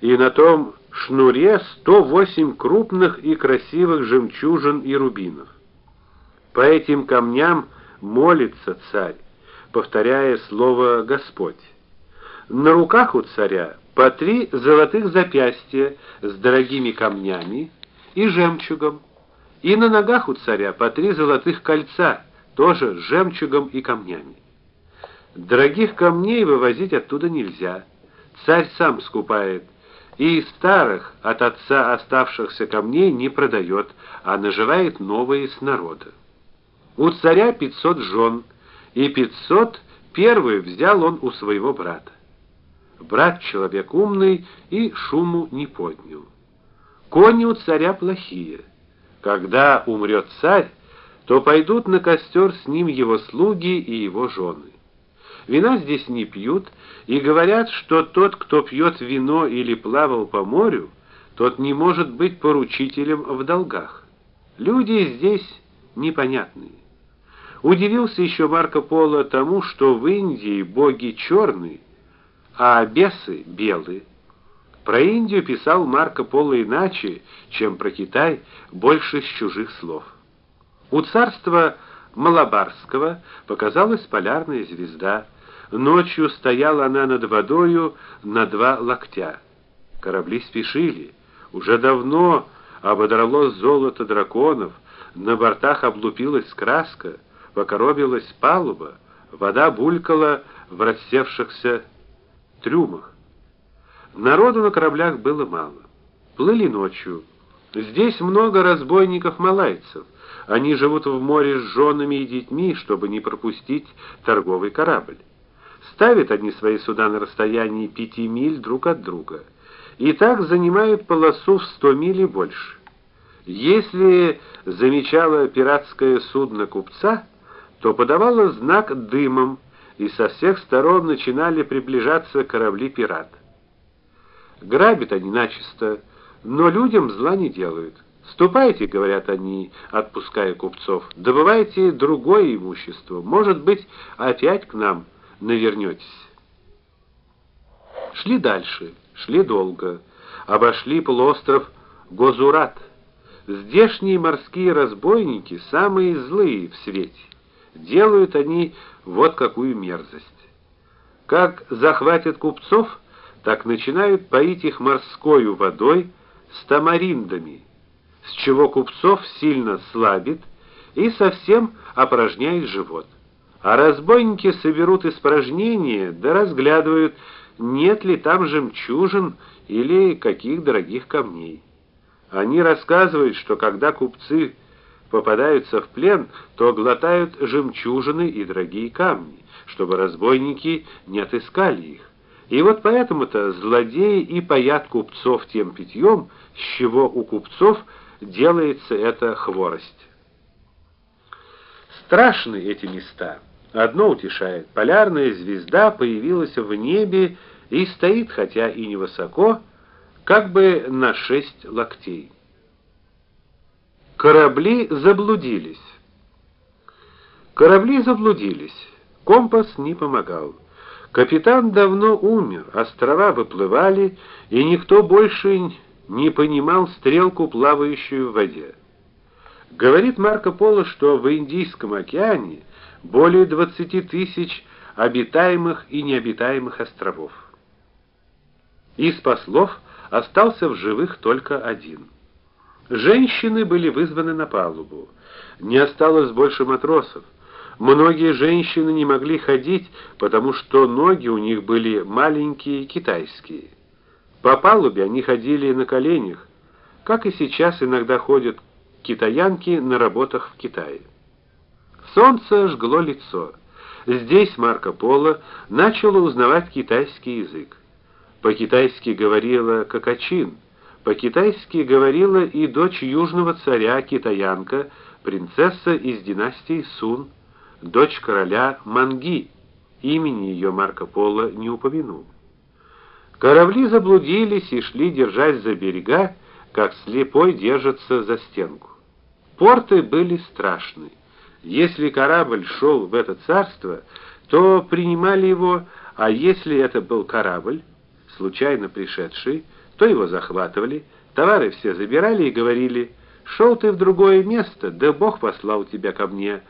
и на том шнуре 108 крупных и красивых жемчужин и рубинов. По этим камням молится царь, повторяя слово Господь. На руках у царя по три золотых запястья с дорогими камнями и жемчугом, и на ногах у царя по три золотых кольца, тоже с жемчугом и камнями. Дорогих камней вывозить оттуда нельзя. Царь сам скупает, и старых от отца оставшихся камней не продает, а наживает новые с народа. У царя 500 жен, и 500 первую взял он у своего брата. Брат человек умный и шуму не поднял. Кони у царя плохие. Когда умрет царь, то пойдут на костер с ним его слуги и его жены. Вина здесь не пьют, и говорят, что тот, кто пьет вино или плавал по морю, тот не может быть поручителем в долгах. Люди здесь непонятные. Удивился еще Марко Поло тому, что в Индии боги черные, а бесы белые. Про Индию писал Марко Поло иначе, чем про Китай, больше с чужих слов. У царства Малабарского показалась полярная звезда. Ночью стояла она над водою на два локтя. Корабли спешили. Уже давно ободрало золото драконов, на бортах облупилась краска, покоробилась палуба, вода булькала в рассевшихся трюмах. Народу на кораблях было мало. Плыли ночью. Здесь много разбойников-малайцев. Они живут в море с женами и детьми, чтобы не пропустить торговый корабль. Ставят они свои суда на расстоянии пяти миль друг от друга. И так занимают полосу в сто миль и больше. Если замечало пиратское судно купца, то подавало знак дымом, и со всех сторон начинали приближаться корабли пират. Грабят они начисто, но людям зла не делают. Ступайте, говорят они, отпуская купцов. Добывайте другое имущество. Может быть, опять к нам навернетесь. Шли дальше, шли долго, обошли полуостров Гозурат. Здешние морские разбойники самые злые в свете. Делают они вот какую мерзость. Как захватят купцов, так начинают поить их морской водой с тамариндами, с чего купцов сильно слабит и совсем опорожняет живот. А разбойники соберут испражнения, да разглядывают, нет ли там жемчужин или каких дорогих камней. Они рассказывают, что когда купцы попадаются в плен, то глотают жемчужины и дорогие камни, чтобы разбойники не отыскали их. И вот поэтому-то злодеи и паят купцов тем питьем, с чего у купцов делается эта хворость. Страшны эти места. Одно утешает: полярная звезда появилась в небе и стоит, хотя и невысоко, как бы на шесть локтей. Корабли заблудились. Корабли заблудились. Компас не помогал. Капитан давно умер, острова выплывали, и никто больше не понимал стрелку, плавающую в воде. Говорит Марко Поло, что в Индийском океане более 20 тысяч обитаемых и необитаемых островов. Из послов остался в живых только один. Женщины были вызваны на палубу. Не осталось больше матросов. Многие женщины не могли ходить, потому что ноги у них были маленькие китайские. По палубе они ходили на коленях, как и сейчас иногда ходят китаянки на работах в Китае. Солнце жгло лицо. Здесь Марко Поло начал узнавать китайский язык. По-китайски говорила Какачин. По-китайски говорила и дочь южного царя, китаянка, принцесса из династии Сун, дочь короля Манги. Имени ее Марко Поло не упомянул. Корабли заблудились и шли, держась за берега, как слепой держится за стенку. Порты были страшны. Если корабль шел в это царство, то принимали его, а если это был корабль, случайно пришедший, то его захватывали, товары все забирали и говорили: "Шел ты в другое место, да Бог послал тебя ко мне".